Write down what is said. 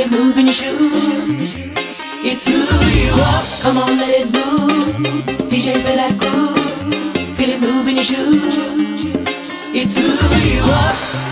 it move in your shoes. It's who you are. Come on, let it move. DJ, play that groove. Feel it move in your shoes. It's who you are.